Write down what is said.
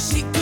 she